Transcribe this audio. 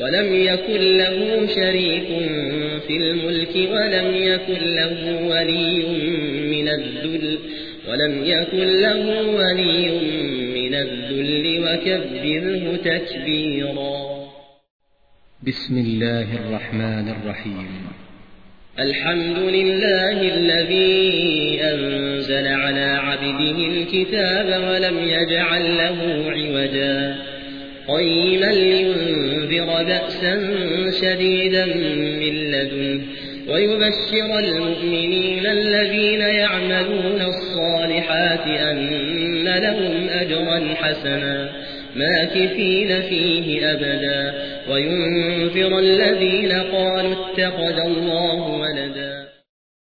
ولم يكن له شريك في الملك ولم يكن له ولي من الذل ولم يكن له ولي من الذل وكبره تكبيرا. بسم الله الرحمن الرحيم. الحمد لله الذي أنزل على عبده الكتاب ولم يجعل له عوجا. قيما لينذر بأسا شديدا من لدنه ويبشر المؤمنين الذين يعملون الصالحات أن لهم أجرا حسنا ماكثين فيه أبدا وينذر الذين قالوا اتخذ الله ولدا